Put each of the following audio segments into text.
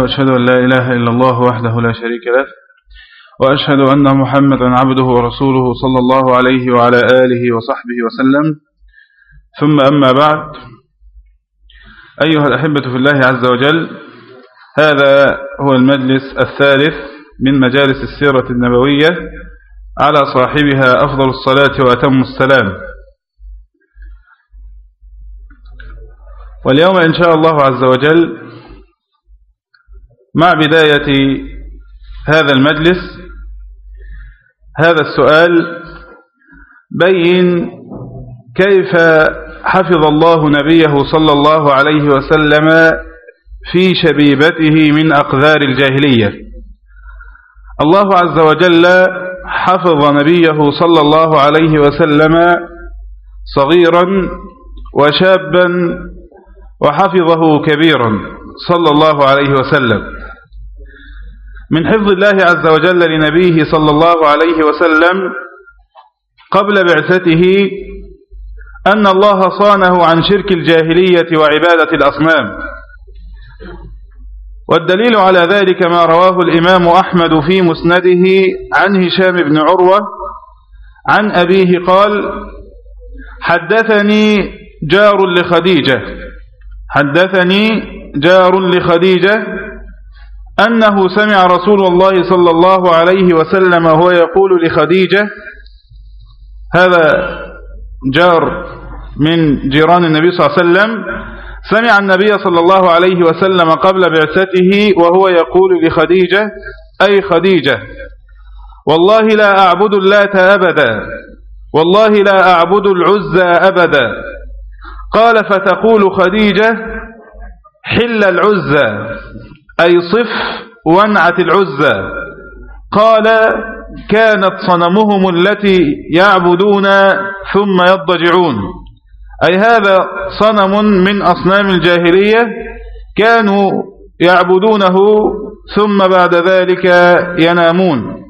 وأشهد أن لا إله إلا الله وحده لا شريك له وأشهد أن محمدا عبده ورسوله صلى الله عليه وعلى آله وصحبه وسلم. ثم أما بعد أيها الأحبة في الله عز وجل هذا هو المجلس الثالث من مجالس السيرة النبوية على صاحبها أفضل الصلاة وأتم السلام. واليوم إن شاء الله عز وجل مع بداية هذا المجلس هذا السؤال بين كيف حفظ الله نبيه صلى الله عليه وسلم في شبيبته من أقذار الجاهلية. الله عز وجل حفظ نبيه صلى الله عليه وسلم صغيرا وشابا وحفظه كبيرا صلى الله عليه وسلم. من حفظ الله عز وجل لنبيه صلى الله عليه وسلم قبل بعثته أن الله صانه عن شرك الجاهلية وعبادة الأصنام. والدليل على ذلك ما رواه الإمام أحمد في مسنده عن هشام بن عروة عن أبيه قال حدثني جار لخديجة حدثني جار لخديجة أنه سمع رسول الله صلى الله عليه وسلم وهو يقول لخديجة هذا جار من جيران النبي صلى الله عليه وسلم سمع النبي صلى الله عليه وسلم قبل بعثته وهو يقول لخديجة أي خديجة والله لا أعبد اللات أبدا والله لا أعبد العزى أبدا. قال فتقول خديجة حل العزى أي صف ونعت العزى. قال كانت صنمهم التي يعبدون ثم يضجعون. أي هذا صنم من أصنام الجاهلية كانوا يعبدونه ثم بعد ذلك ينامون.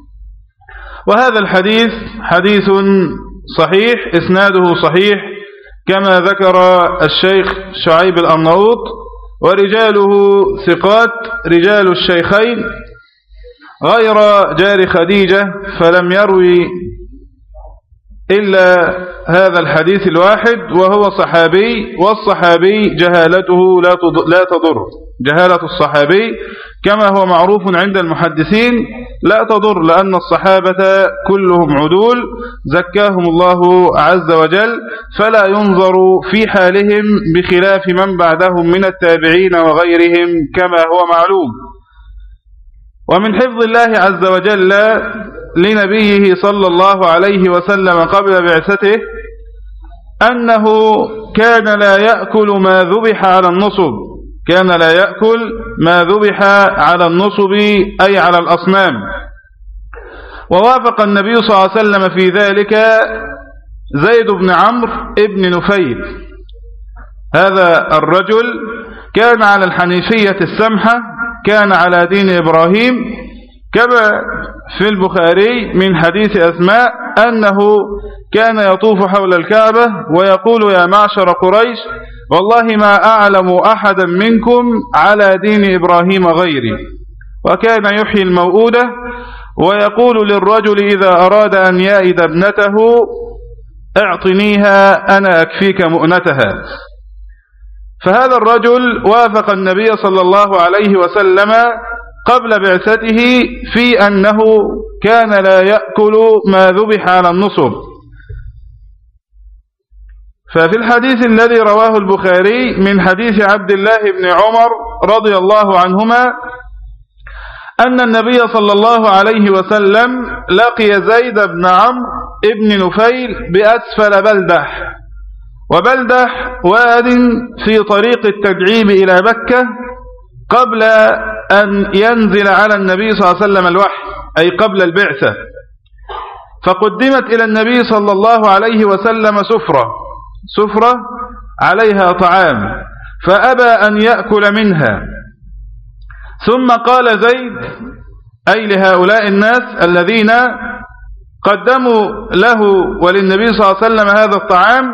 وهذا الحديث حديث صحيح إسناده صحيح كما ذكر الشيخ شعيب الأرناؤوط ورجاله ثقات رجال الشيخين. غير جار خديجة فلم يروي إلا هذا الحديث الواحد وهو صحابي والصحابي جهالته لا تضر جهالة الصحابي كما هو معروف عند المحدثين لا تضر لأن الصحابة كلهم عدول زكاهم الله عز وجل فلا ينظر في حالهم بخلاف من بعدهم من التابعين وغيرهم كما هو معلوم. ومن حفظ الله عز وجل لنبيه صلى الله عليه وسلم قبل بعثته أنه كان لا يأكل ما ذبح على النصب. كان لا يأكل ما ذبح على النصب أي على الأصنام. ووافق النبي صلى الله عليه وسلم في ذلك زيد بن عمرو ابن نفيل. هذا الرجل كان على الحنيفية السمحة كان على دين إبراهيم كما في البخاري من حديث أسماء أنه كان يطوف حول الكعبة ويقول يا معشر قريش والله ما أعلم أحدا منكم على دين إبراهيم غيري. وكان يحيي الموؤودة؟ ويقول للرجل إذا أراد أن يائد ابنته اعطنيها أنا أكفيك مؤنتها. فهذا الرجل وافق النبي صلى الله عليه وسلم قبل بعثته في أنه كان لا يأكل ما ذبح على النصب. ففي الحديث الذي رواه البخاري من حديث عبد الله بن عمر رضي الله عنهما أن النبي صلى الله عليه وسلم لقي زيد بن عمرو ابن نفيل بأسفل بلدح وبلدح واد في طريق التدعيم إلى مكة قبل أن ينزل على النبي صلى الله عليه وسلم الوحي أي قبل البعثة. فقدمت إلى النبي صلى الله عليه وسلم سفرة. سفرة عليها طعام فأبى أن يأكل منها. ثم قال زيد أي لهؤلاء الناس الذين قدموا له وللنبي صلى الله عليه وسلم هذا الطعام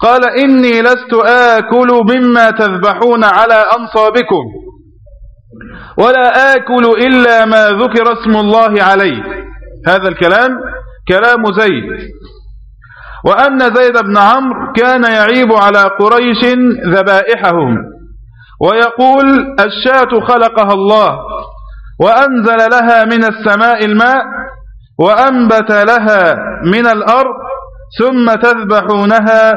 قال إني لست آكل مما تذبحون على أنصابكم ولا آكل إلا ما ذكر اسم الله عليه. هذا الكلام كلام زيد. وأن زيد بن عمرو كان يعيب على قريش ذبائحهم. ويقول الشاة خلقها الله وأنزل لها من السماء الماء وأنبت لها من الأرض ثم تذبحونها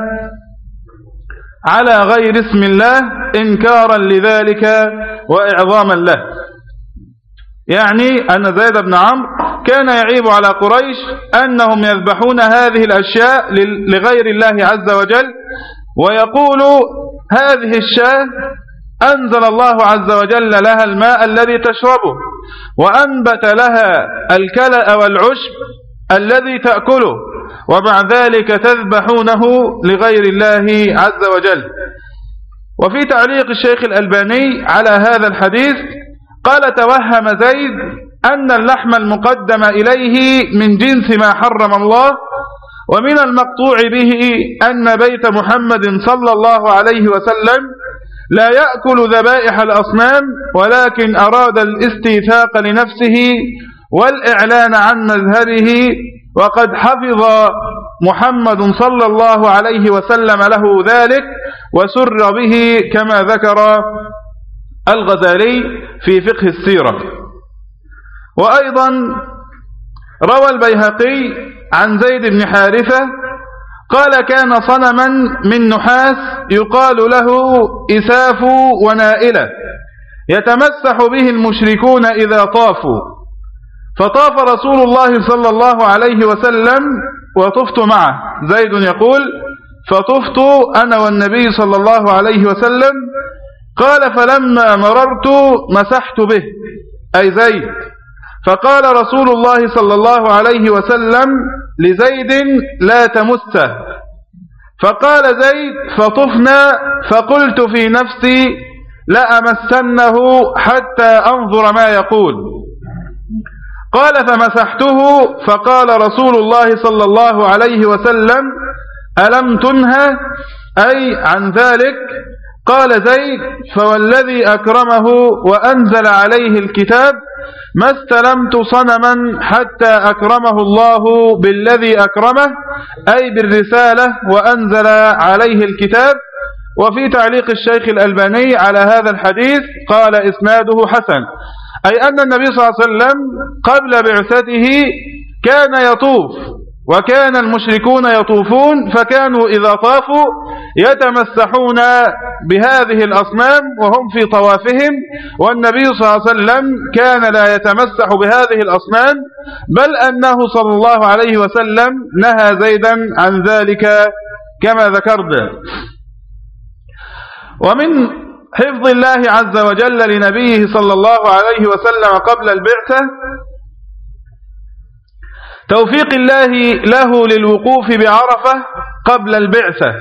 على غير اسم الله إنكارا لذلك وإعظاما له. يعني أن زيد بن عمرو كان يعيب على قريش أنهم يذبحون هذه الأشياء لغير الله عز وجل ويقول هذه الشاة أنزل الله عز وجل لها الماء الذي تشربه وأنبت لها الكلأ والعشب الذي تأكله ومع ذلك تذبحونه لغير الله عز وجل. وفي تعليق الشيخ الألباني على هذا الحديث قال توهم زيد أن اللحم المقدم إليه من جنس ما حرم الله ومن المقطوع به أن بيت محمد صلى الله عليه وسلم لا يأكل ذبائح الأصنام ولكن أراد الاستيثاق لنفسه والإعلان عن مذهبه وقد حفظ محمد صلى الله عليه وسلم له ذلك وسر به كما ذكر الغزالي. في فقه السيرة. وأيضا روى البيهقي عن زيد بن حارثة قال كان صنما من نحاس يقال له إساف ونائلة يتمسح به المشركون إذا طافوا. فطاف رسول الله صلى الله عليه وسلم وطفت معه. زيد يقول فطفت أنا والنبي صلى الله عليه وسلم قال فلما مررت مسحت به أي زيد. فقال رسول الله صلى الله عليه وسلم لزيد لا تمسه فقال زيد فطفنا فقلت في نفسي لأمسنه حتى أنظر ما يقول. قال فمسحته فقال رسول الله صلى الله عليه وسلم ألم تنهى؟ أي عن ذلك قال زيد فوالذي أكرمه وأنزل عليه الكتاب ما استلمت صنما حتى أكرمه الله بالذي أكرمه أي بالرسالة وأنزل عليه الكتاب. وفي تعليق الشيخ الألباني على هذا الحديث قال إسناده حسن أي أن النبي صلى الله عليه وسلم قبل بعثته كان يطوف وكان المشركون يطوفون فكانوا إذا طافوا يتمسحون بهذه الأصنام وهم في طوافهم والنبي صلى الله عليه وسلم كان لا يتمسح بهذه الأصنام بل أنه صلى الله عليه وسلم نهى زيدا عن ذلك كما ذكرنا ومن حفظ الله عز وجل لنبيه صلى الله عليه وسلم قبل البعثة توفيق الله له للوقوف بعرفة قبل البعثة.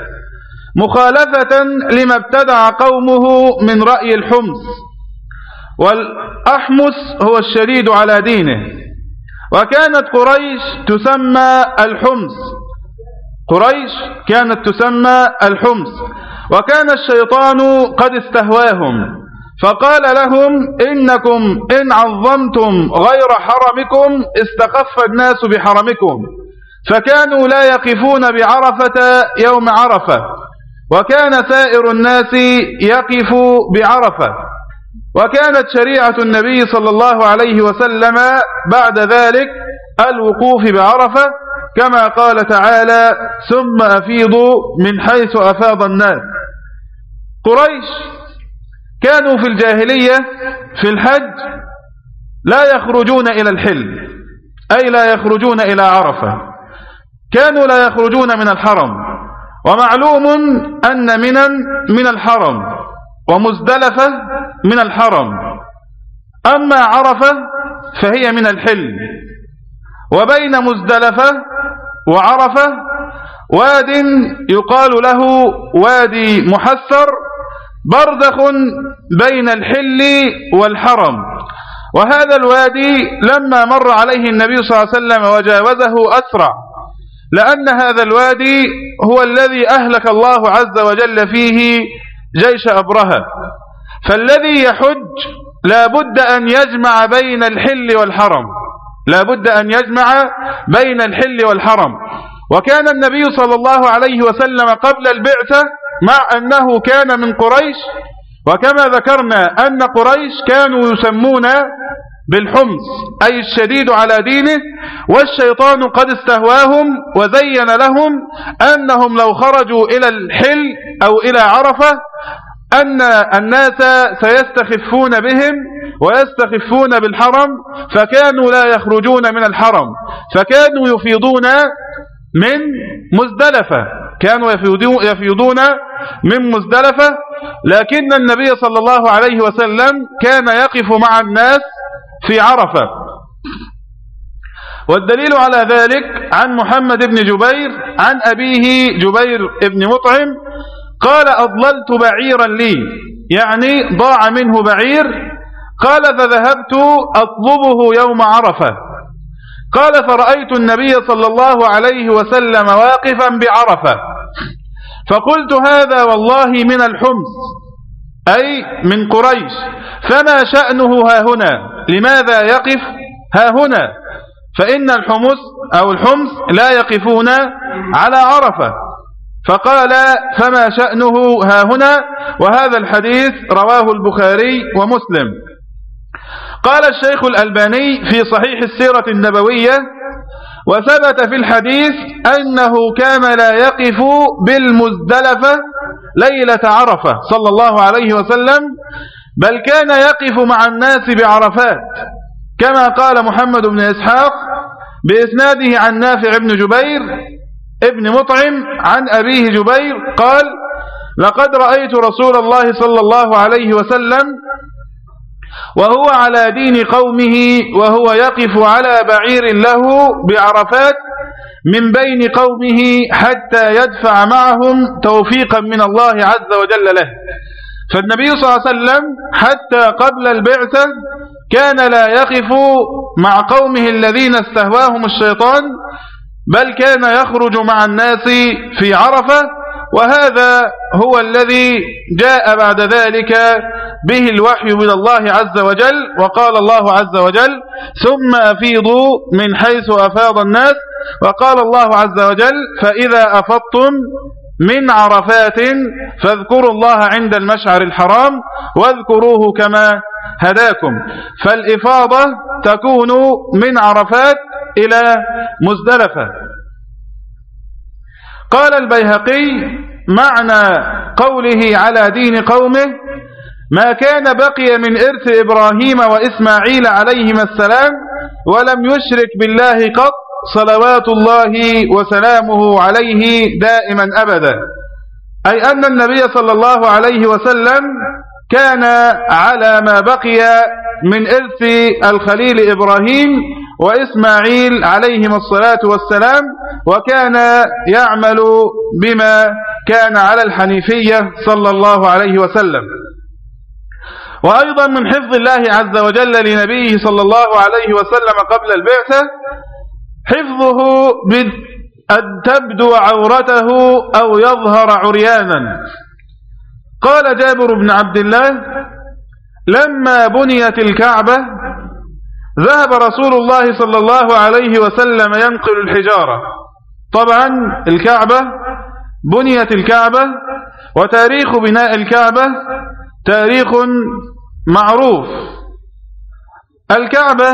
مخالفة لما ابتدع قومه من رأي الحمص. والأحمس هو الشديد على دينه. وكانت قريش تسمى الحمص. قريش كانت تسمى الحمص. وكان الشيطان قد استهواهم. فقال لهم إنكم إن عظمتم غير حرمكم استخف الناس بحرمكم. فكانوا لا يقفون بعرفة يوم عرفة. وكان سائر الناس يقف بعرفة. وكانت شريعة النبي صلى الله عليه وسلم بعد ذلك الوقوف بعرفة كما قال تعالى ثم أفيضوا من حيث أفاض الناس. قريش كانوا في الجاهلية في الحج لا يخرجون إلى الحل أي لا يخرجون إلى عرفة. كانوا لا يخرجون من الحرم. ومعلوم أن منا من الحرم ومزدلفة من الحرم. أما عرفة فهي من الحل. وبين مزدلفة وعرفة واد يقال له وادي محسر برزخ بين الحل والحرم. وهذا الوادي لما مر عليه النبي صلى الله عليه وسلم وجاوزه أسرع. لأن هذا الوادي هو الذي أهلك الله عز وجل فيه جيش أبرهة. فالذي يحج لا بد أن يجمع بين الحل والحرم. لا بد أن يجمع بين الحل والحرم. وكان النبي صلى الله عليه وسلم قبل البعثة مع أنه كان من قريش. وكما ذكرنا أن قريش كانوا يسمون بالحمص أي الشديد على دينه والشيطان قد استهواهم وزين لهم أنهم لو خرجوا إلى الحل أو إلى عرفة أن الناس سيستخفون بهم ويستخفون بالحرم فكانوا لا يخرجون من الحرم فكانوا يفيضون من مزدلفة كانوا يفيضون من مزدلفة لكن النبي صلى الله عليه وسلم كان يقف مع الناس في عرفة. والدليل على ذلك عن محمد بن جبير عن أبيه جبير بن مطعم قال أضللت بعيرا لي يعني ضاع منه بعير. قال فذهبت أطلبه يوم عرفة. قال فرأيت النبي صلى الله عليه وسلم واقفا بعرفة. فقلت هذا والله من الحمص. أي من قريش. فما شأنه ها هنا؟ لماذا يقف ها هنا؟ فإن الحمص أو الحمص لا يقفون على عرفة. فقال فما شأنه ها هنا؟ وهذا الحديث رواه البخاري ومسلم. قال الشيخ الألباني في صحيح السيرة النبوية وثبت في الحديث أنه كان لا يقف بالمزدلفة ليلة عرفة صلى الله عليه وسلم بل كان يقف مع الناس بعرفات. كما قال محمد بن إسحاق بإسناده عن نافع بن جبير ابن مطعم عن أبيه جبير قال لقد رأيت رسول الله صلى الله عليه وسلم وهو على دين قومه وهو يقف على بعير له بعرفات من بين قومه حتى يدفع معهم توفيقا من الله عز وجل له. فالنبي صلى الله عليه وسلم حتى قبل البعثة كان لا يقف مع قومه الذين استهواهم الشيطان بل كان يخرج مع الناس في عرفة وهذا هو الذي جاء بعد ذلك به الوحي من الله عز وجل وقال الله عز وجل ثم أفيضوا من حيث أفاض الناس وقال الله عز وجل فإذا أفضتم من عرفات فاذكروا الله عند المشعر الحرام واذكروه كما هداكم فالإفاضة تكون من عرفات إلى مزدلفة قال البيهقي معنى قوله على دين قومه ما كان بقي من إرث إبراهيم وإسماعيل عليهما السلام ولم يشرك بالله قط صلوات الله وسلامه عليه دائما أبدا. أي أن النبي صلى الله عليه وسلم كان على ما بقي من إرث الخليل إبراهيم وإسماعيل عليهما الصلاة والسلام وكان يعمل بما كان على الحنيفية صلى الله عليه وسلم. وأيضا من حفظ الله عز وجل لنبيه صلى الله عليه وسلم قبل البعثة حفظه أن تبدو عورته أو يظهر عريانا. قال جابر بن عبد الله لما بنيت الكعبة ذهب رسول الله صلى الله عليه وسلم ينقل الحجارة. طبعا الكعبة بنيت الكعبة وتاريخ بناء الكعبة تاريخ معروف. الكعبة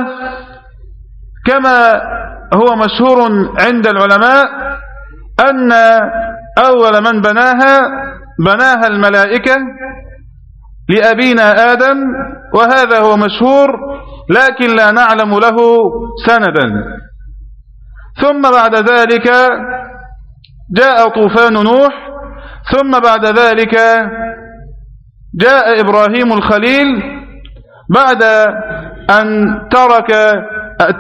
كما هو مشهور عند العلماء أن أول من بناها بناها الملائكة لأبينا آدم وهذا هو مشهور لكن لا نعلم له سندا. ثم بعد ذلك جاء طوفان نوح. ثم بعد ذلك جاء إبراهيم الخليل. بعد أن ترك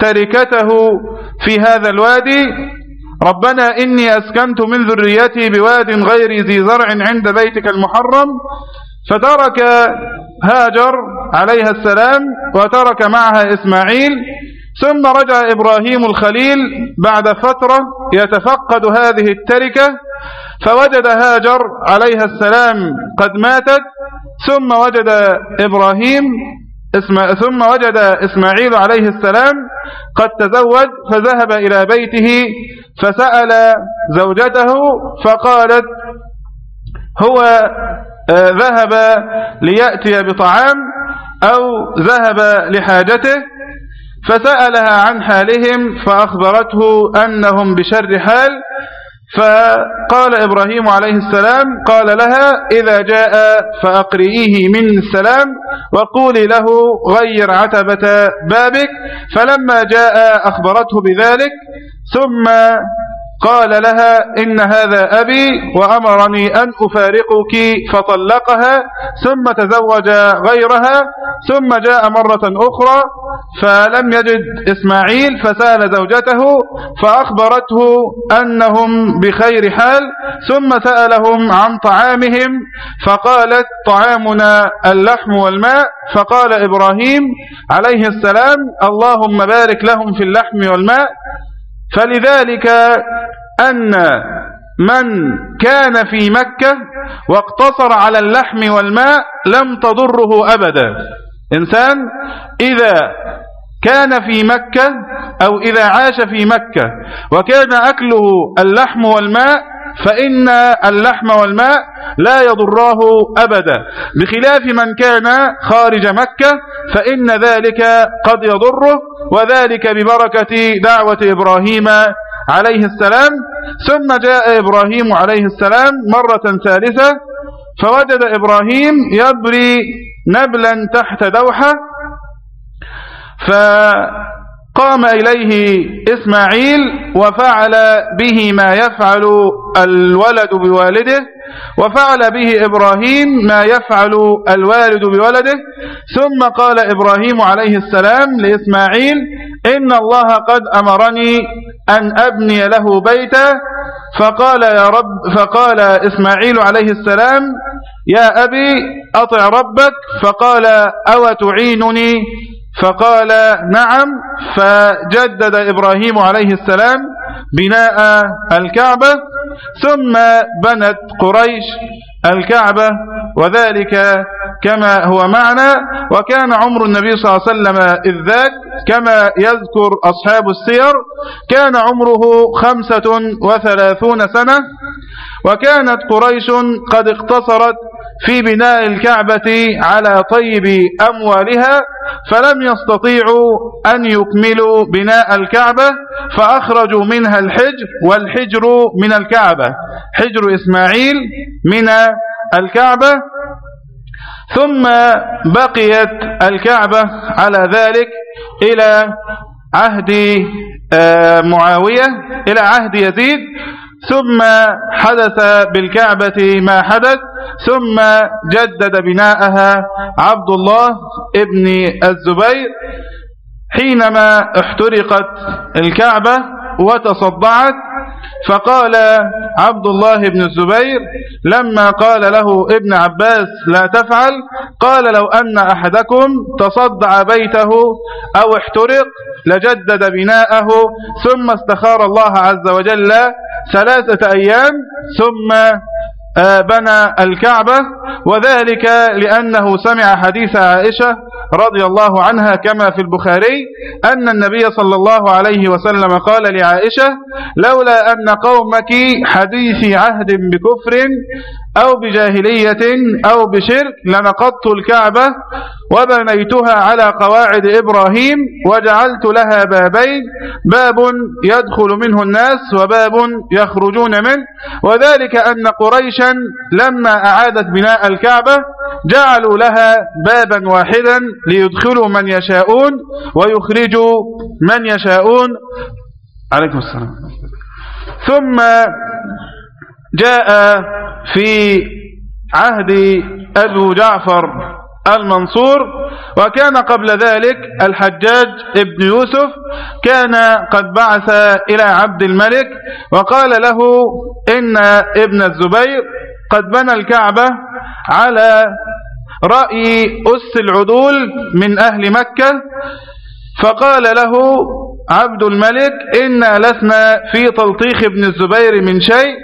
تركته في هذا الوادي ربنا إني أسكنت من ذريتي بواد غير ذي زرع عند بيتك المحرم. فترك هاجر عليها السلام وترك معها إسماعيل ثم رجع إبراهيم الخليل بعد فترة يتفقد هذه التركة فوجد هاجر عليها السلام قد ماتت ثم وجد إبراهيم ثم وجد إسماعيل عليه السلام قد تزوج فذهب إلى بيته فسأل زوجته فقالت هو ذهب ليأتي بطعام أو ذهب لحاجته فسألها عن حالهم فأخبرته أنهم بشر حال فقال إبراهيم عليه السلام قال لها إذا جاء فأقرئيه من السلام وقولي له غير عتبة بابك فلما جاء أخبرته بذلك ثم قال لها إن هذا أبي وأمرني أن أفارقك فطلقها ثم تزوج غيرها ثم جاء مرة أخرى فلم يجد إسماعيل فسأل زوجته فأخبرته أنهم بخير حال ثم سألهم عن طعامهم فقالت طعامنا اللحم والماء فقال إبراهيم عليه السلام اللهم بارك لهم في اللحم والماء فلذلك أن من كان في مكة واقتصر على اللحم والماء لم تضره أبدا. إنسان إذا كان في مكة أو إذا عاش في مكة وكان أكله اللحم والماء فإن اللحم والماء لا يضراه أبدا. بخلاف من كان خارج مكة فإن ذلك قد يضره وذلك ببركة دعوة إبراهيم عليه السلام. ثم جاء إبراهيم عليه السلام مرة ثالثة فوجد إبراهيم يبري نبلا تحت دوحة فقام إليه إسماعيل وفعل به ما يفعل الولد بوالده وفعل به إبراهيم ما يفعل الوالد بولده ثم قال إبراهيم عليه السلام لإسماعيل إن الله قد أمرني أن أبني له بيتا. فقال يا رب فقال إسماعيل عليه السلام يا أبي أطع ربك. فقال أو تعينني فقال نعم فجدد إبراهيم عليه السلام بناء الكعبة ثم بنت قريش الكعبة وذلك كما هو معنى وكان عمر النبي صلى الله عليه وسلم إذ ذاك كما يذكر أصحاب السير كان عمره خمسة وثلاثون سنة وكانت قريش قد اقتصرت في بناء الكعبة على طيب أموالها فلم يستطيعوا أن يكملوا بناء الكعبة فأخرجوا منها الحجر والحجر من الكعبة. حجر إسماعيل من الكعبة ثم بقيت الكعبة على ذلك إلى عهد آه، معاوية إلى عهد يزيد. ثم حدث بالكعبة ما حدث ثم جدد بناءها عبد الله ابن الزبير حينما احترقت الكعبة وتصدعت فقال عبد الله بن الزبير لما قال له ابن عباس لا تفعل قال لو أن أحدكم تصدع بيته أو احترق لجدد بناءه ثم استخار الله عز وجل ثلاثة أيام ثم آه، بنى الكعبة. وذلك لأنه سمع حديث عائشة رضي الله عنها كما في البخاري أن النبي صلى الله عليه وسلم قال لعائشة لولا أن قومك حديث عهد بكفر أو بجاهلية أو بشرك لنقضت الكعبة وبنيتها على قواعد إبراهيم وجعلت لها بابين باب يدخل منه الناس وباب يخرجون منه. وذلك أن قريشا لما أعادت بناء الكعبة جعلوا لها بابا واحدا ليدخلوا من يشاءون ويخرجوا من يشاءون. عليكم السلام. ثم جاء في عهد أبو جعفر المنصور وكان قبل ذلك الحجاج ابن يوسف كان قد بعث إلى عبد الملك وقال له إن ابن الزبير قد بنى الكعبة على رأي أس العدول من أهل مكة فقال له عبد الملك إنا لسنا في تلطيخ ابن الزبير من شيء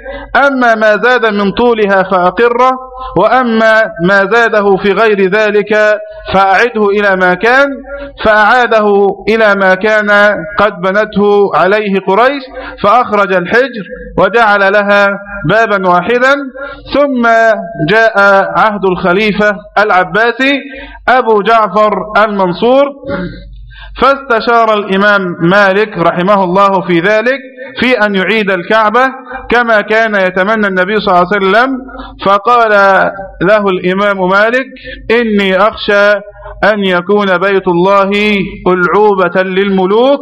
أما ما زاد من طولها فأقره وأما ما زاده في غير ذلك فأعده إلى ما كان فأعاده إلى ما كان قد بنته عليه قريش فأخرج الحجر وجعل لها بابا واحدا ثم جاء عهد الخليفة العباسي أبو جعفر المنصور فاستشار الإمام مالك رحمه الله في ذلك في أن يعيد الكعبة كما كان يتمنى النبي صلى الله عليه وسلم. فقال له الإمام مالك إني أخشى أن يكون بيت الله ألعوبة للملوك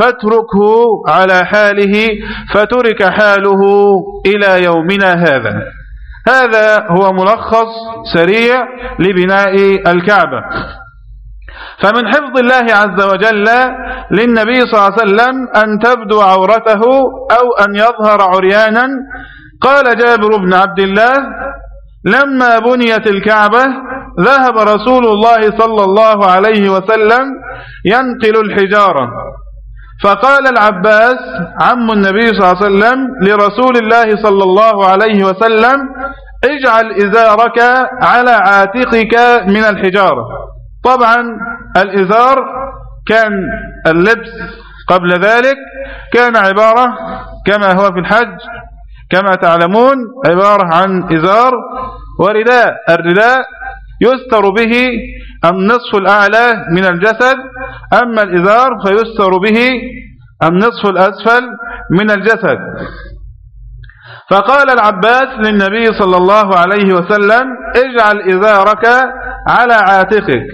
فاتركه على حاله فترك حاله إلى يومنا هذا. هذا هو ملخص سريع لبناء الكعبة. فمن حفظ الله عز وجل للنبي صلى الله عليه وسلم أن تبدو عورته أو أن يظهر عريانا. قال جابر بن عبد الله لما بنيت الكعبة ذهب رسول الله صلى الله عليه وسلم ينقل الحجارة. فقال العباس عم النبي صلى الله عليه وسلم لرسول الله صلى الله عليه وسلم اجعل إزارك على عاتقك من الحجارة. طبعا الإزار كان اللبس قبل ذلك كان عبارة كما هو في الحج كما تعلمون عبارة عن إزار ورداء الرداء يستر به النصف الأعلى من الجسد أما الإزار فيستر به النصف الأسفل من الجسد. فقال العباس للنبي صلى الله عليه وسلم اجعل إزارك على عاتقك.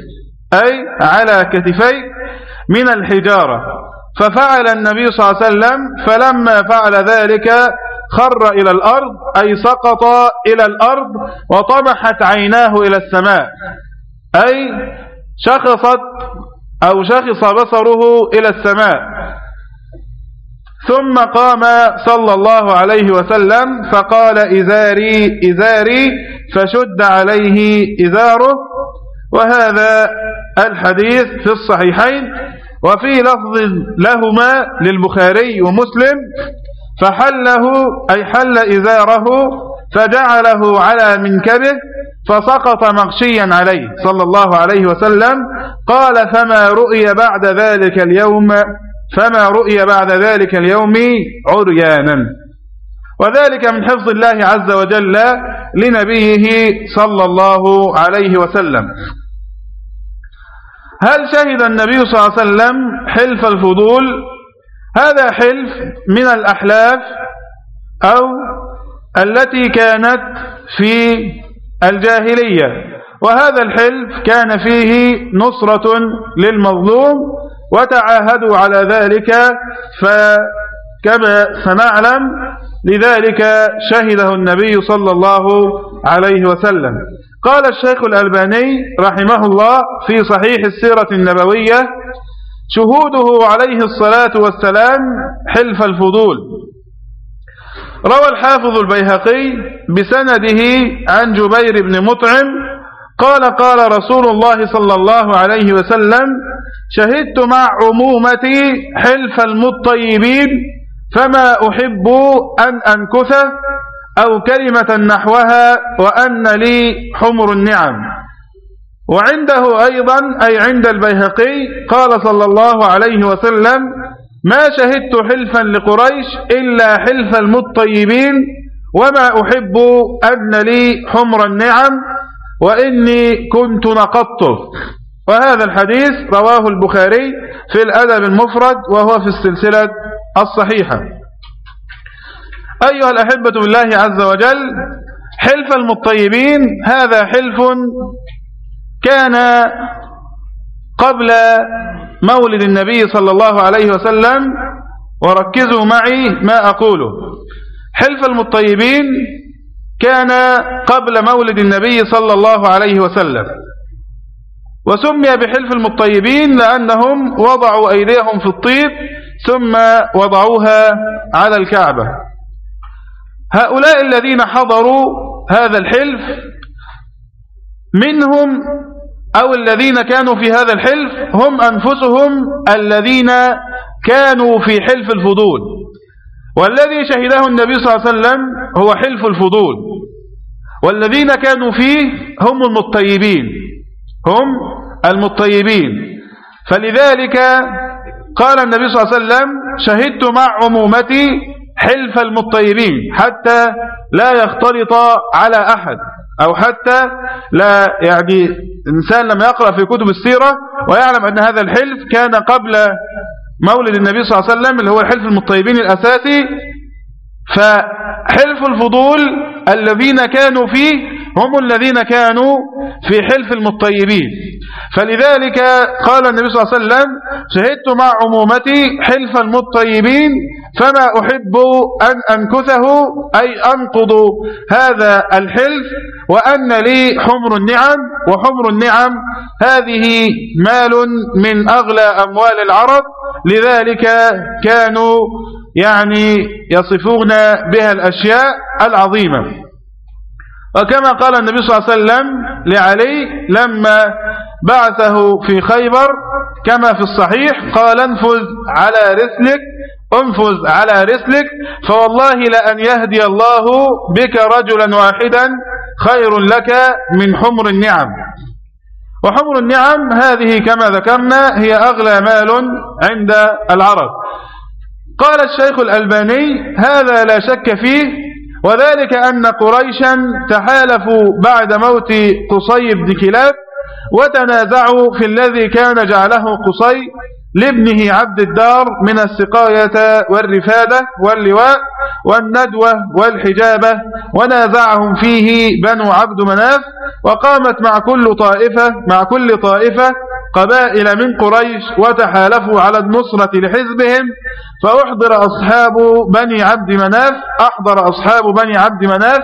أي على كتفي من الحجارة. ففعل النبي صلى الله عليه وسلم فلما فعل ذلك خر إلى الأرض أي سقط إلى الأرض وطمحت عيناه إلى السماء. أي شخصت أو شخص بصره إلى السماء. ثم قام صلى الله عليه وسلم فقال إزاري إزاري فشد عليه إزاره وهذا الحديث في الصحيحين وفي لفظ لهما للبخاري ومسلم فحله أي حل إزاره فجعله على منكبه فسقط مغشيا عليه صلى الله عليه وسلم. قال فما رؤي بعد ذلك اليوم فما رؤي بعد ذلك اليوم عريانا. وذلك من حفظ الله عز وجل لنبيه صلى الله عليه وسلم. هل شهد النبي صلى الله عليه وسلم حلف الفضول؟ هذا حلف من الأحلاف أو التي كانت في الجاهلية وهذا الحلف كان فيه نصرة للمظلوم وتعاهدوا على ذلك فكما سنعلم لذلك شهده النبي صلى الله عليه وسلم. قال الشيخ الألباني رحمه الله في صحيح السيرة النبوية شهوده عليه الصلاة والسلام حلف الفضول. روى الحافظ البيهقي بسنده عن جبير بن مطعم قال قال رسول الله صلى الله عليه وسلم شهدت مع عمومتي حلف المطيبين فما أحب أن أنكثه أو كلمة نحوها وأن لي حمر النعم. وعنده أيضا أي عند البيهقي قال صلى الله عليه وسلم ما شهدت حلفا لقريش إلا حلف المطيبين وما أحب أن لي حمر النعم وإني كنت نقضته. وهذا الحديث رواه البخاري في الأدب المفرد وهو في السلسلة الصحيحة. أيها الأحبة بالله عز وجل حلف المطيبين هذا حلف كان قبل مولد النبي صلى الله عليه وسلم وركزوا معي ما أقوله. حلف المطيبين كان قبل مولد النبي صلى الله عليه وسلم وسمي بحلف المطيبين لأنهم وضعوا أيديهم في الطيب ثم وضعوها على الكعبة. هؤلاء الذين حضروا هذا الحلف منهم أو الذين كانوا في هذا الحلف هم أنفسهم الذين كانوا في حلف الفضول. والذي شهده النبي صلى الله عليه وسلم هو حلف الفضول. والذين كانوا فيه هم المطيبين. هم المطيبين. فلذلك قال النبي صلى الله عليه وسلم شهدت مع عمومتي حلف المطيبين حتى لا يختلط على أحد أو حتى لا يعني إنسان لم يقرأ في كتب السيرة ويعلم أن هذا الحلف كان قبل مولد النبي صلى الله عليه وسلم اللي هو حلف المطيبين الأساسي. فحلف الفضول الذين كانوا فيه هم الذين كانوا في حلف المطيبين. فلذلك قال النبي صلى الله عليه وسلم شهدت مع عمومتي حلف المطيبين فما أحب أن أنكثه أي أنقض هذا الحلف وأن لي حمر النعم وحمر النعم هذه مال من أغلى أموال العرب لذلك كانوا يعني يصفون بها الأشياء العظيمة. وكما قال النبي صلى الله عليه وسلم لعلي لما بعثه في خيبر كما في الصحيح قال انفذ على رسلك انفذ على رسلك فوالله لأن يهدي الله بك رجلا واحدا خير لك من حمر النعم. وحمر النعم هذه كما ذكرنا هي أغلى مال عند العرب. قال الشيخ الألباني هذا لا شك فيه وذلك أن قريشا تحالفوا بعد موت قصي بن كلاب وتنازعوا في الذي كان جعله قصي لابنه عبد الدار من السقاية والرفادة واللواء والندوة والحجابة ونازعهم فيه بنو عبد مناف وقامت مع كل طائفة مع كل طائفة قبائل من قريش وتحالفوا على النصرة لحزبهم فأحضر أصحاب بني عبد مناف أحضر أصحاب بني عبد مناف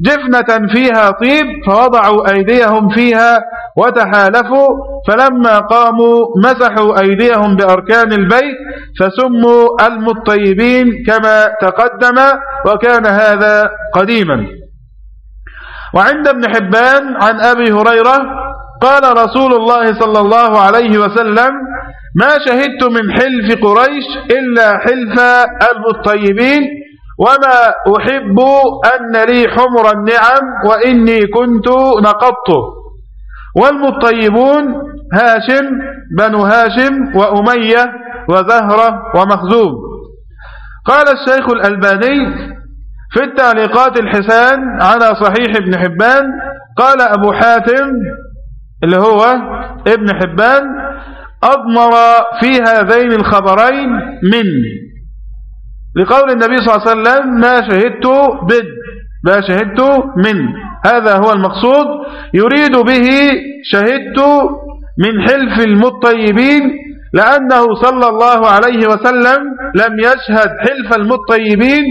جفنة فيها طيب فوضعوا أيديهم فيها وتحالفوا فلما قاموا مسحوا أيديهم بأركان البيت فسموا المطيبين كما تقدم وكان هذا قديما. وعند ابن حبان عن أبي هريرة قال رسول الله صلى الله عليه وسلم ما شهدت من حلف قريش إلا حلف المطيبين وما أحب أن لي حمر النعم وإني كنت نقضته. والمطيبون هاشم بنو هاشم وأمية وزهرة ومخزوم. قال الشيخ الألباني في التعليقات الحسان على صحيح ابن حبان قال أبو حاتم اللي هو ابن حبان أضمر في هذين الخبرين من لقول النبي صلى الله عليه وسلم ما شهدت بد ما شهدت من. هذا هو المقصود. يريد به شهدت من حلف المطيبين لأنه صلى الله عليه وسلم لم يشهد حلف المطيبين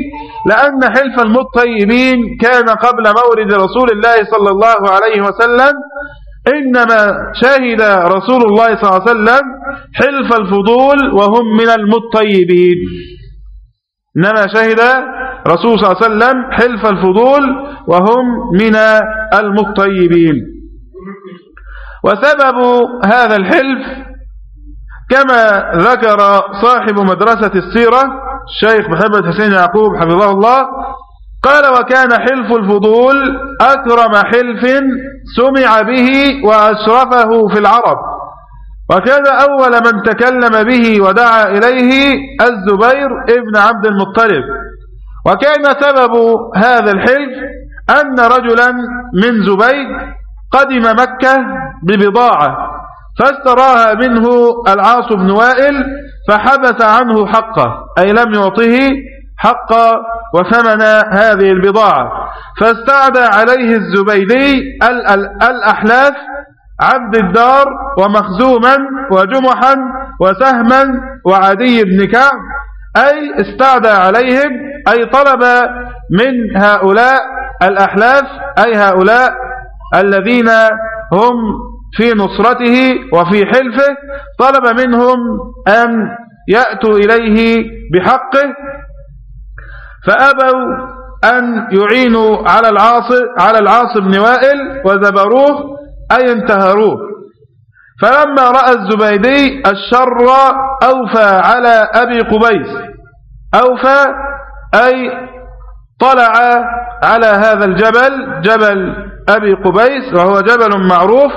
لأن حلف المطيبين كان قبل مورد رسول الله صلى الله عليه وسلم إنما شهد رسول الله صلى الله عليه وسلم حلف الفضول وهم من المطيبين. إنما شهد رسول صلى الله عليه وسلم حلف الفضول وهم من المطيبين. وسبب هذا الحلف كما ذكر صاحب مدرسة السيرة الشيخ محمد حسين يعقوب حفظه الله قال وكان حلف الفضول أكرم حلف سمع به وأشرفه في العرب. وكان أول من تكلم به ودعا إليه الزبير ابن عبد المطلب. وكان سبب هذا الحلف أن رجلا من زبيد قدم مكة ببضاعة فاشتراها منه العاص بن وائل فحبس عنه حقه أي لم يعطه حق وثمن هذه البضاعة. فاستعدى عليه الزبيدي الأحلاف عبد الدار ومخزوما وجمحا وسهما وعدي بن كعب. أي استعدى عليهم أي طلب من هؤلاء الأحلاف أي هؤلاء الذين هم في نصرته وفي حلفه طلب منهم أن يأتوا إليه بحقه فأبوا أن يعينوا على العاص على العاص بن وائل وزبروه أي انتهروه. فلما رأى الزبيدي الشر أوفى على أبي قبيس. أوفى أي طلع على هذا الجبل جبل أبي قبيس وهو جبل معروف.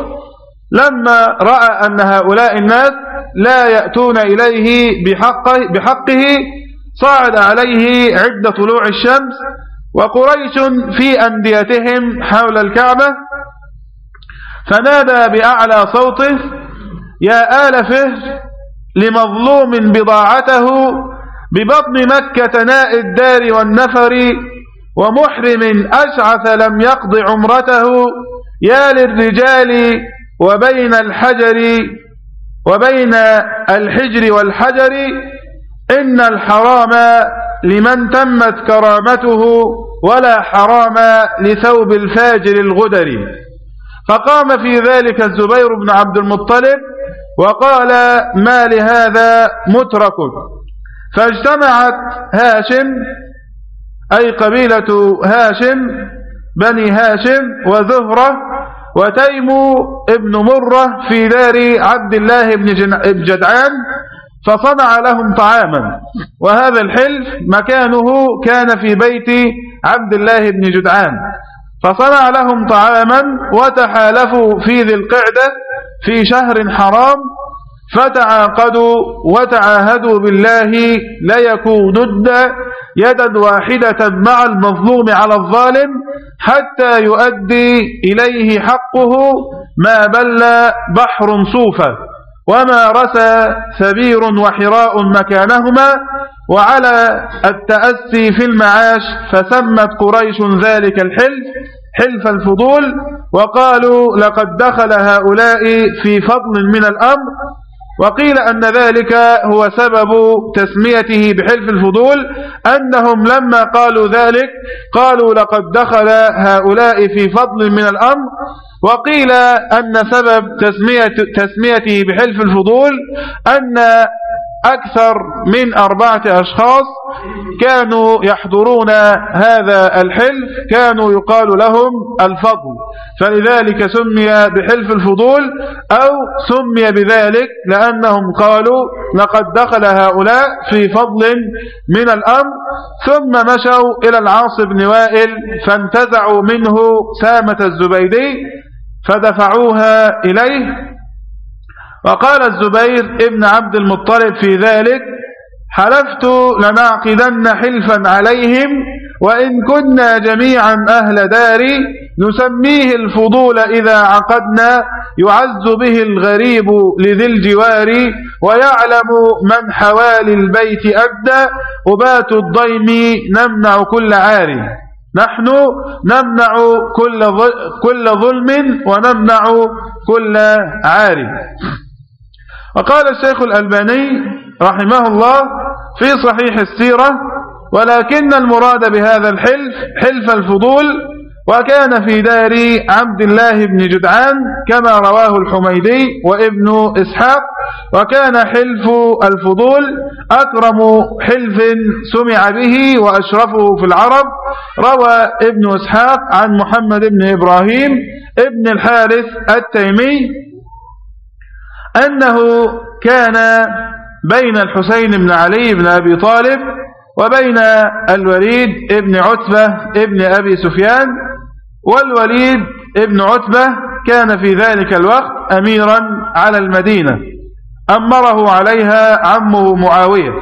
لما رأى أن هؤلاء الناس لا يأتون إليه بحقه, بحقه صعد عليه عند طلوع الشمس وقريش في أنديتهم حول الكعبة. فنادى بأعلى صوته يا آل فهر لمظلوم بضاعته ببطن مكة ناء الدار والنفر ومحرم أشعث لم يقض عمرته يا للرجال وبين الحجر وبين الحجر والحجر إن الحرام لمن تمت كرامته ولا حرام لثوب الفاجر الغدر. فقام في ذلك الزبير بن عبد المطلب وقال ما لهذا مترك. فاجتمعت هاشم أي قبيلة هاشم بني هاشم وزهرة وتيم ابن مرة في دار عبد الله بن جدعان فصنع لهم طعاما. وهذا الحلف مكانه كان في بيت عبد الله بن جدعان. فصنع لهم طعاما وتحالفوا في ذي القعدة في شهر حرام فتعاقدوا وتعاهدوا بالله ليكونن يدا واحدة مع المظلوم على الظالم حتى يؤدي إليه حقه ما بل بحر صوفا. وما رسى ثبير وحراء مكانهما وعلى التأسي في المعاش فسمت قريش ذلك الحلف حلف الفضول وقالوا لقد دخل هؤلاء في فضل من الأمر وقيل أن ذلك هو سبب تسميته بحلف الفضول أنهم لما قالوا ذلك قالوا لقد دخل هؤلاء في فضل من الأمر وقيل أن سبب تسمية تسميته بحلف الفضول أن أكثر من أربعة أشخاص كانوا يحضرون هذا الحلف كانوا يقال لهم الفضل. فلذلك سمي بحلف الفضول أو سمي بذلك لأنهم قالوا لقد دخل هؤلاء في فضل من الأمر ثم مشوا إلى العاص بن وائل فانتزعوا منه سامة الزبيدي فدفعوها إليه وقال الزبير ابن عبد المطلب في ذلك حلفت لنعقدن حلفا عليهم وإن كنا جميعا أهل داري نسميه الفضول إذا عقدنا يعز به الغريب لذي الجوار ويعلم من حوالي البيت أدى وبات الضيم نمنع كل عاري نحن نمنع كل ظلم ونمنع كل عاري وقال الشيخ الألباني رحمه الله في صحيح السيرة ولكن المراد بهذا الحلف حلف الفضول وكان في دار عبد الله بن جدعان كما رواه الحميدي وابن إسحاق وكان حلف الفضول أكرم حلف سمع به وأشرفه في العرب روى ابن إسحاق عن محمد بن إبراهيم ابن الحارث التيمي أنه كان بين الحسين بن علي بن أبي طالب وبين الوليد ابن عتبة ابن أبي سفيان والوليد ابن عتبة كان في ذلك الوقت أميرا على المدينة أمره عليها عمه معاوية.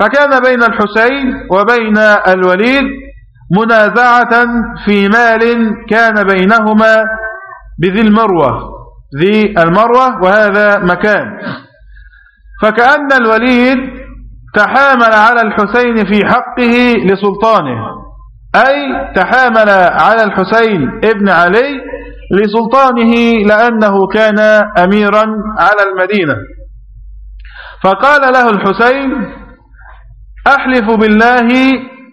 فكان بين الحسين وبين الوليد منازعة في مال كان بينهما بذي المروة. ذي المروة وهذا مكان. فكأن الوليد تحامل على الحسين في حقه لسلطانه أي تحامل على الحسين ابن علي لسلطانه لأنه كان أميرا على المدينة. فقال له الحسين أحلف بالله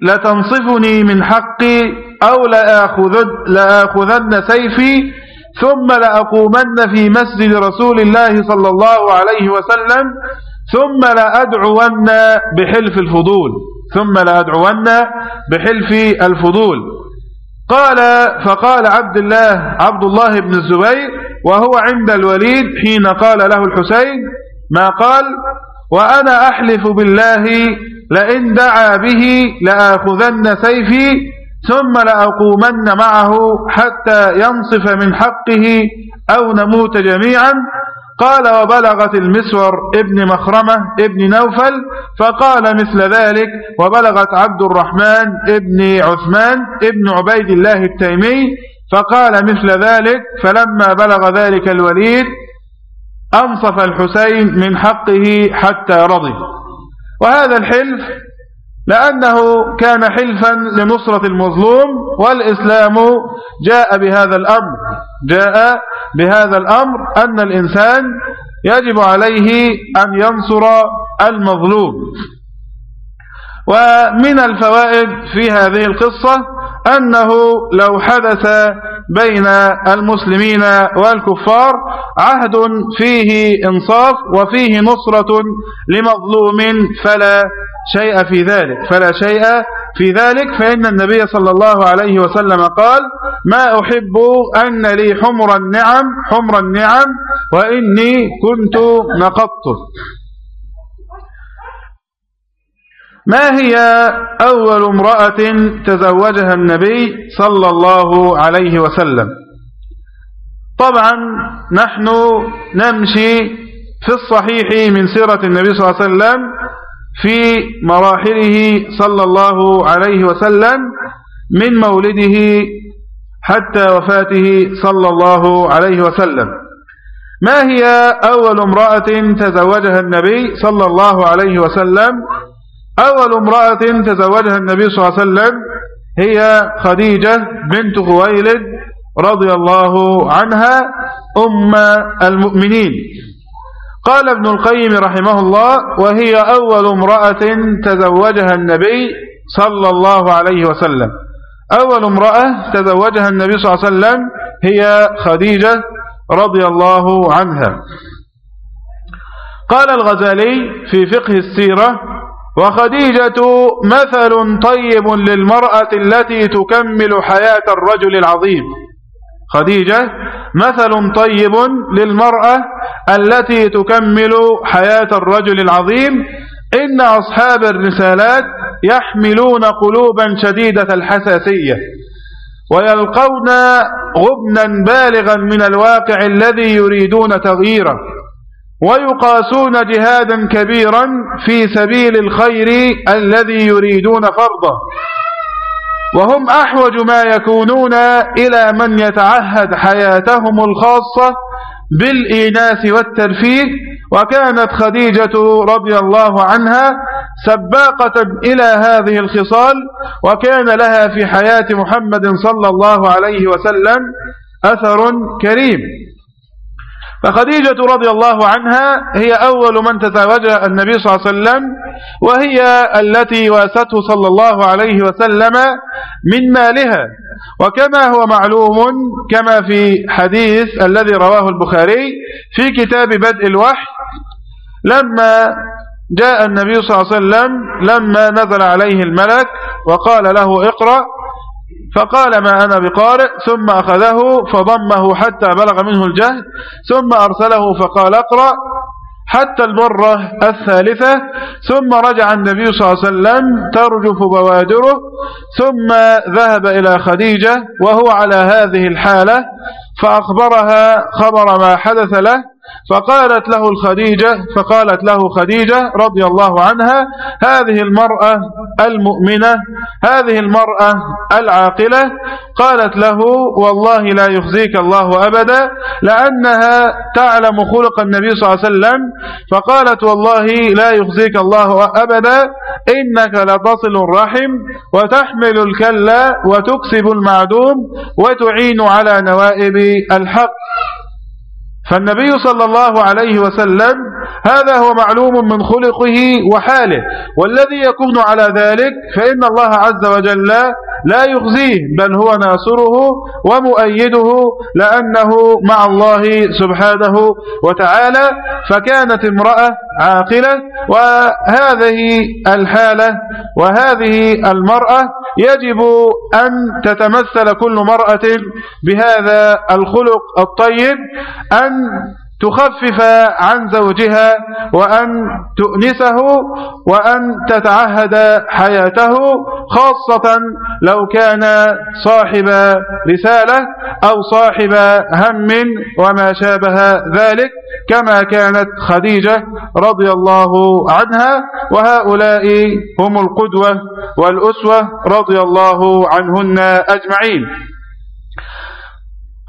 لتنصفني من حقي أو لآخذن سيفي ثم لأقومن في مسجد رسول الله صلى الله عليه وسلم ثم لأدعون بحلف الفضول ثم لأدعون بحلف الفضول. قال فقال عبد الله عبد الله بن الزبير وهو عند الوليد حين قال له الحسين ما قال؟ وأنا أحلف بالله لئن دعا به لآخذن سيفي ثم لأقومن معه حتى ينصف من حقه أو نموت جميعا. قال وبلغت المسور ابن مخرمة ابن نوفل فقال مثل ذلك وبلغت عبد الرحمن ابن عثمان ابن عبيد الله التيمي فقال مثل ذلك فلما بلغ ذلك الوليد أنصف الحسين من حقه حتى رضي. وهذا الحلف لأنه كان حلفا لنصرة المظلوم والإسلام جاء بهذا الأمر. جاء بهذا الأمر أن الإنسان يجب عليه أن ينصر المظلوم. ومن الفوائد في هذه القصة أنه لو حدث بين المسلمين والكفار عهد فيه إنصاف وفيه نصرة لمظلوم فلا شيء في ذلك فلا شيء في ذلك. فإن النبي صلى الله عليه وسلم قال ما أحب أن لي حمر النعم حمر النعم وإني كنت نقضت ما هي أول امرأة تزوجها النبي صلى الله عليه وسلم؟ طبعا نحن نمشي في الصحيح من سيرة النبي صلى الله عليه وسلم في مراحله صلى الله عليه وسلم من مولده حتى وفاته صلى الله عليه وسلم. ما هي أول امرأة تزوجها النبي صلى الله عليه وسلم؟ أول امرأة تزوجها النبي صلى الله عليه وسلم هي خديجة بنت خويلد رضي الله عنها أم المؤمنين. قال ابن القيم رحمه الله وهي أول امرأة تزوجها النبي صلى الله عليه وسلم. أول امرأة تزوجها النبي صلى الله عليه وسلم هي خديجة رضي الله عنها. قال الغزالي في فقه السيرة وخديجة مثل طيب للمرأة التي تكمل حياة الرجل العظيم. خديجة مثل طيب للمرأة التي تكمل حياة الرجل العظيم. إن أصحاب الرسالات يحملون قلوبا شديدة الحساسية ويلقون غبنا بالغا من الواقع الذي يريدون تغييره. ويقاسون جهادا كبيرا في سبيل الخير الذي يريدون فرضه. وهم أحوج ما يكونون إلى من يتعهد حياتهم الخاصة بالإيناس والترفيه. وكانت خديجة رضي الله عنها سباقة إلى هذه الخصال وكان لها في حياة محمد صلى الله عليه وسلم أثر كريم. فخديجة رضي الله عنها هي أول من تزوج النبي صلى الله عليه وسلم وهي التي واسته صلى الله عليه وسلم من مالها. وكما هو معلوم كما في حديث الذي رواه البخاري في كتاب بدء الوحي لما جاء النبي صلى الله عليه وسلم لما نزل عليه الملك وقال له اقرأ فقال ما أنا بقارئ ثم أخذه فضمه حتى بلغ منه الجهد ثم أرسله فقال اقرأ حتى المرة الثالثة ثم رجع النبي صلى الله عليه وسلم ترجف بوادره ثم ذهب إلى خديجة وهو على هذه الحالة فأخبرها خبر ما حدث له فقالت له الخديجة فقالت له خديجة رضي الله عنها هذه المرأة المؤمنة هذه المرأة العاقلة قالت له والله لا يخزيك الله أبدا لأنها تعلم خلق النبي صلى الله عليه وسلم فقالت والله لا يخزيك الله أبدا إنك لتصل الرحم وتحمل الكلا وتكسب المعدوم وتعين على نوائب الحق. فالنبي صلى الله عليه وسلم هذا هو معلوم من خلقه وحاله والذي يكون على ذلك فإن الله عز وجل لا يخزيه بل هو ناصره ومؤيده لأنه مع الله سبحانه وتعالى فكانت امرأة عاقلة وهذه الحالة وهذه المرأة يجب أن تتمثل كل مرأة بهذا الخلق الطيب أن تخفف عن زوجها وأن تؤنسه وأن تتعهد حياته خاصة لو كان صاحب رسالة أو صاحب هم وما شابه ذلك كما كانت خديجة رضي الله عنها وهؤلاء هم القدوة والأسوة رضي الله عنهن أجمعين.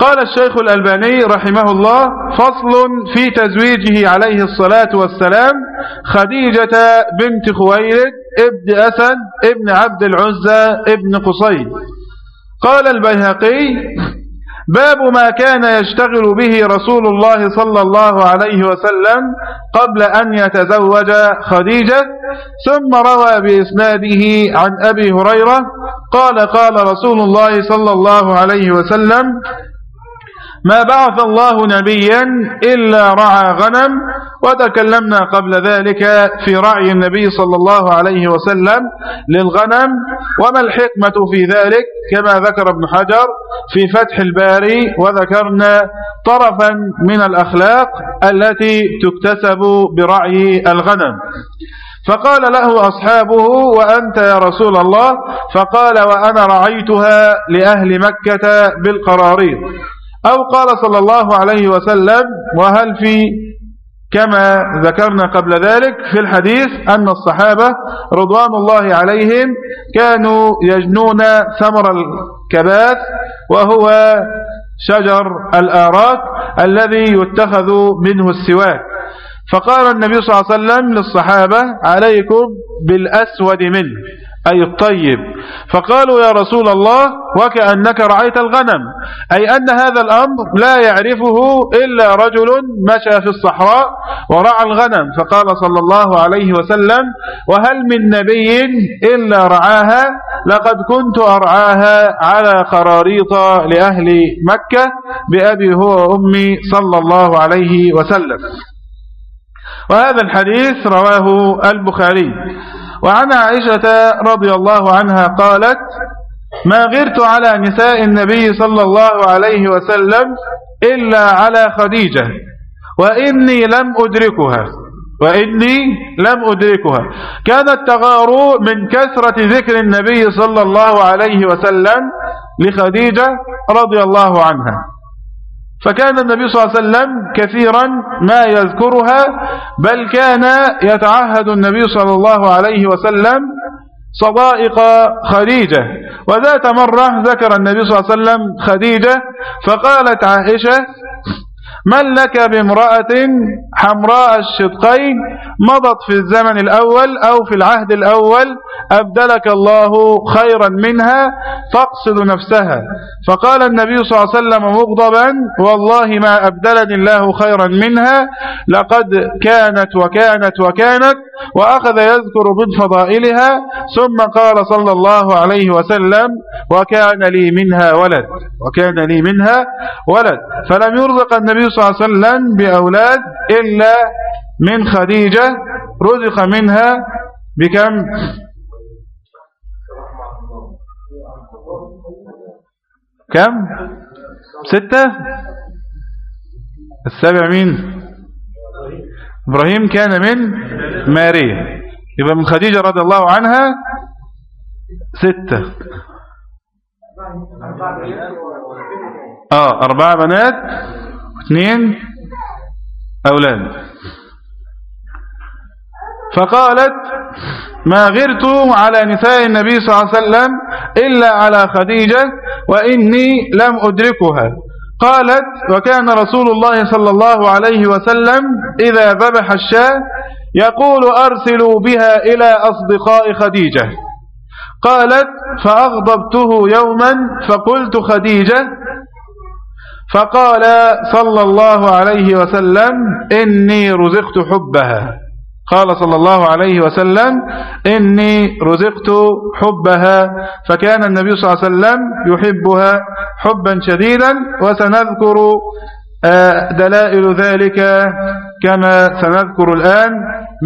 قال الشيخ الألباني رحمه الله فصل في تزويجه عليه الصلاة والسلام خديجة بنت خويلد ابن أسد ابن عبد العزى ابن قصي. قال البيهقي باب ما كان يشتغل به رسول الله صلى الله عليه وسلم قبل أن يتزوج خديجة ثم روى بإسناده عن أبي هريرة قال قال رسول الله صلى الله عليه وسلم ما بعث الله نبيا إلا رعى غنم وتكلمنا قبل ذلك في رعي النبي صلى الله عليه وسلم للغنم وما الحكمة في ذلك؟ كما ذكر ابن حجر في فتح الباري وذكرنا طرفا من الأخلاق التي تكتسب برعي الغنم. فقال له أصحابه وأنت يا رسول الله؟ فقال وأنا رعيتها لأهل مكة بالقراريط. أو قال صلى الله عليه وسلم وهل في كما ذكرنا قبل ذلك في الحديث أن الصحابة رضوان الله عليهم كانوا يجنون ثمر الكباث وهو شجر الآراك الذي يتخذ منه السواك. فقال النبي صلى الله عليه وسلم للصحابة عليكم بالأسود منه. أي الطيب. فقالوا يا رسول الله وكأنك رعيت الغنم. أي أن هذا الأمر لا يعرفه إلا رجل مشى في الصحراء ورعى الغنم. فقال صلى الله عليه وسلم وهل من نبي إلا رعاها؟ لقد كنت أرعاها على قراريط لأهل مكة بأبي هو وأمي صلى الله عليه وسلم. وهذا الحديث رواه البخاري. وعن عائشة رضي الله عنها قالت ما غرت على نساء النبي صلى الله عليه وسلم إلا على خديجة وإني لم أدركها وإني لم أدركها. كان التغار من كثرة ذكر النبي صلى الله عليه وسلم لخديجة رضي الله عنها. فكان النبي صلى الله عليه وسلم كثيرا ما يذكرها بل كان يتعهد النبي صلى الله عليه وسلم صدائق خديجة. وذات مرة ذكر النبي صلى الله عليه وسلم خديجة فقالت عائشة من لك بامرأة حمراء الشدقين مضت في الزمن الأول أو في العهد الأول أبدلك الله خيرا منها تقصد نفسها. فقال النبي صلى الله عليه وسلم مغضبا والله ما أبدلني الله خيرا منها لقد كانت وكانت وكانت وأخذ يذكر من فضائلها ثم قال صلى الله عليه وسلم وكان لي منها ولد وكان لي منها ولد. فلم يرزق النبي صلى الله عليه وسلم بأولاد إلا من خديجة رزق منها بكم؟ كم؟ ستة؟ السابع مين إبراهيم كان من ماريا يبقى من خديجة رضي الله عنها ستة. آه أربعة بنات. اثنين أولاد. فقالت ما غرت على نساء النبي صلى الله عليه وسلم إلا على خديجة وإني لم أدركها. قالت وكان رسول الله صلى الله عليه وسلم إذا ذبح الشاة يقول أرسلوا بها إلى أصدقاء خديجة. قالت فأغضبته يوما فقلت خديجة فقال صلى الله عليه وسلم إني رزقت حبها. قال صلى الله عليه وسلم إني رزقت حبها. فكان النبي صلى الله عليه وسلم يحبها حبا شديدا وسنذكر آه، دلائل ذلك كما سنذكر الآن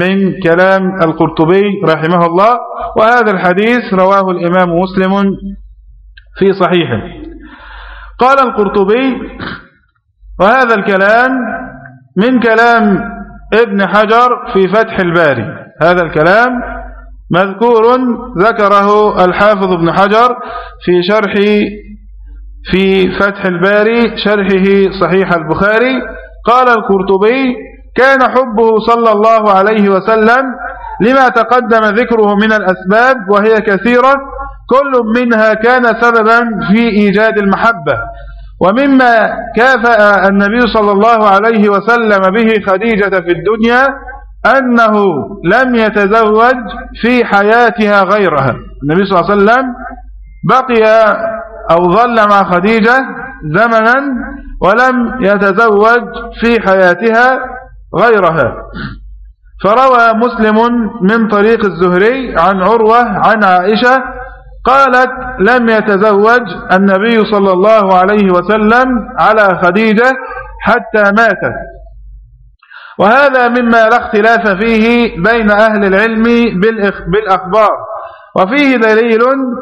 من كلام القرطبي رحمه الله. وهذا الحديث رواه الإمام مسلم في صحيحه. قال القرطبي وهذا الكلام من كلام ابن حجر في فتح الباري. هذا الكلام مذكور ذكره الحافظ ابن حجر في شرح في فتح الباري شرحه صحيح البخاري. قال القرطبي كان حبه صلى الله عليه وسلم لما تقدم ذكره من الأسباب وهي كثيرة كل منها كان سببا في إيجاد المحبة. ومما كافأ النبي صلى الله عليه وسلم به خديجة في الدنيا أنه لم يتزوج في حياتها غيرها. النبي صلى الله عليه وسلم بقي أو ظل مع خديجة زمنا ولم يتزوج في حياتها غيرها. فروى مسلم من طريق الزهري عن عروة عن عائشة قالت لم يتزوج النبي صلى الله عليه وسلم على خديجة حتى ماتت. وهذا مما لا اختلاف فيه بين أهل العلم بالأخبار. وفيه دليل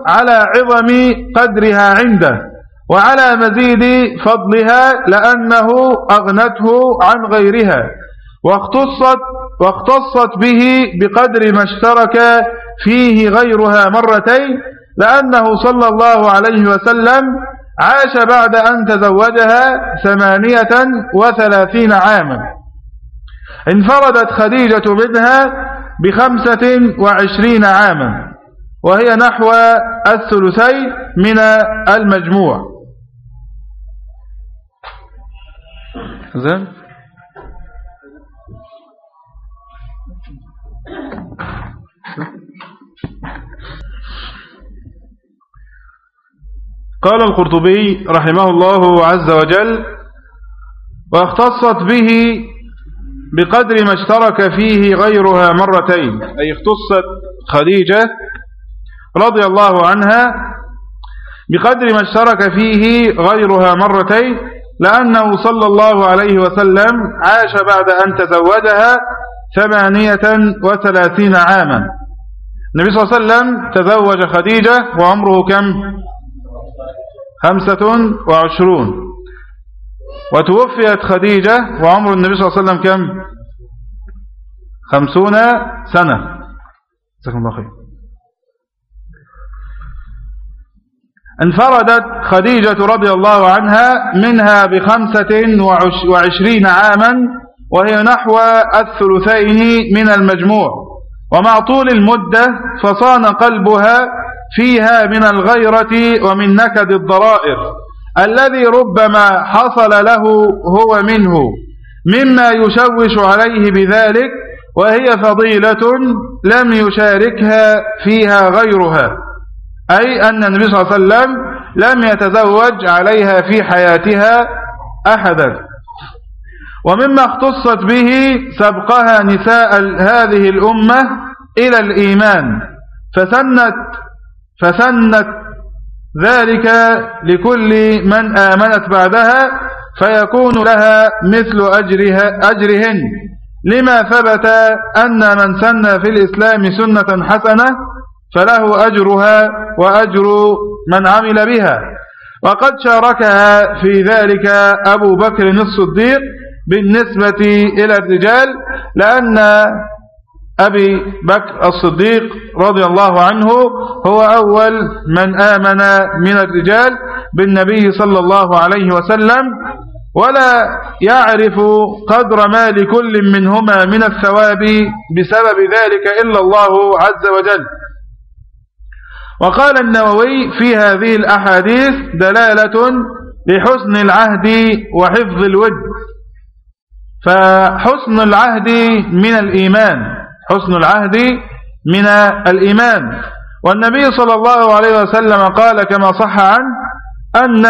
على عظم قدرها عنده وعلى مزيد فضلها لأنه أغنته عن غيرها. واختصت, واختصت به بقدر ما اشترك فيه غيرها مرتين لأنه صلى الله عليه وسلم عاش بعد أن تزوجها ثمانية وثلاثين عاما. انفردت خديجة منها بخمسة وعشرين عاما وهي نحو الثلثي من المجموع. زين؟ قال القرطبي رحمه الله عز وجل واختصت به بقدر ما اشترك فيه غيرها مرتين أي اختصت خديجة رضي الله عنها بقدر ما اشترك فيه غيرها مرتين لأنه صلى الله عليه وسلم عاش بعد أن تزوجها ثمانية وثلاثين عاما. النبي صلى الله عليه وسلم تزوج خديجة وعمره كم؟ خمسة وعشرون. وتوفيت خديجة وعمر النبي صلى الله عليه وسلم كم؟ خمسون سنة. جزاكم الله خير. انفردت خديجة رضي الله عنها منها بخمسة وعشرين عاما وهي نحو الثلثين من المجموع. ومع طول المدة فصان قلبها فيها من الغيرة ومن نكد الضرائر. الذي ربما حصل له هو منه. مما يشوش عليه بذلك وهي فضيلة لم يشاركها فيها غيرها. أي أن النبي صلى الله عليه وسلم لم يتزوج عليها في حياتها أحدا. ومما اختصت به سبقها نساء هذه الأمة إلى الإيمان. فسنت فسنت ذلك لكل من آمنت بعدها فيكون لها مثل أجرها أجرهن. لما ثبت أن من سن في الإسلام سنة حسنة فله أجرها وأجر من عمل بها. وقد شاركها في ذلك أبو بكر الصديق بالنسبة إلى الرجال لأن أبي بكر الصديق رضي الله عنه هو أول من آمن من الرجال بالنبي صلى الله عليه وسلم ولا يعرف قدر ما لكل منهما من الثواب بسبب ذلك إلا الله عز وجل. وقال النووي في هذه الأحاديث دلالة لحسن العهد وحفظ الود فحسن العهد من الإيمان. حسن العهد من الإيمان. والنبي صلى الله عليه وسلم قال كما صح عنه أن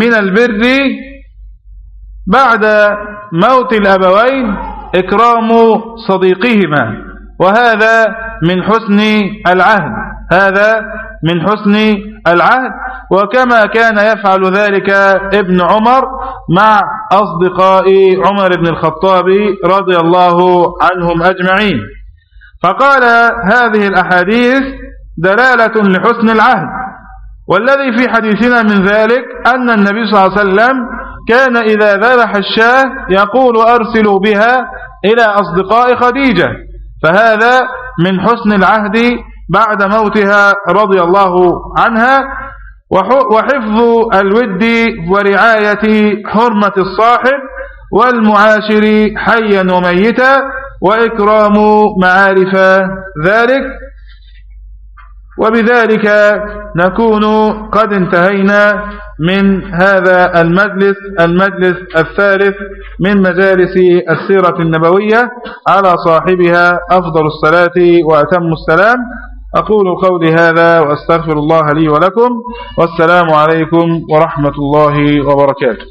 من البر بعد موت الأبوين إكرام صديقهما وهذا من حسن العهد هذا من حسن العهد. وكما كان يفعل ذلك ابن عمر مع أصدقاء عمر بن الخطاب رضي الله عنهم أجمعين. فقال هذه الأحاديث دلالة لحسن العهد. والذي في حديثنا من ذلك أن النبي صلى الله عليه وسلم كان إذا ذبح الشاة يقول أرسلوا بها إلى أصدقاء خديجة. فهذا من حسن العهد بعد موتها رضي الله عنها وحفظ الود ورعاية حرمة الصاحب والمعاشر حيا وميتا وإكرام معارف ذلك. وبذلك نكون قد انتهينا من هذا المجلس المجلس الثالث من مجالس السيرة النبوية على صاحبها أفضل الصلاة وأتم السلام. أقول قولي هذا وأستغفر الله لي ولكم. والسلام عليكم ورحمة الله وبركاته.